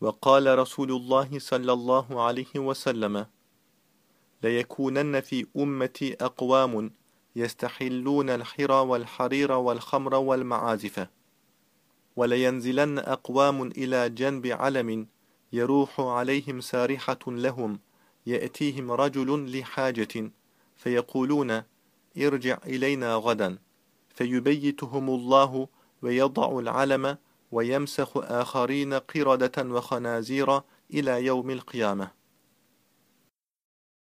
وقال رسول الله صلى الله عليه وسلم ليكونن في أمتي أقوام يستحلون الحرى والحرير والخمر والمعازف ولينزلن أقوام إلى جنب علم يروح عليهم سارحة لهم يأتيهم رجل لحاجة فيقولون ارجع إلينا غدا فيبيتهم الله ويضع العلم ويمسخ آخرين قردة وخنازير إلى يوم القيامة.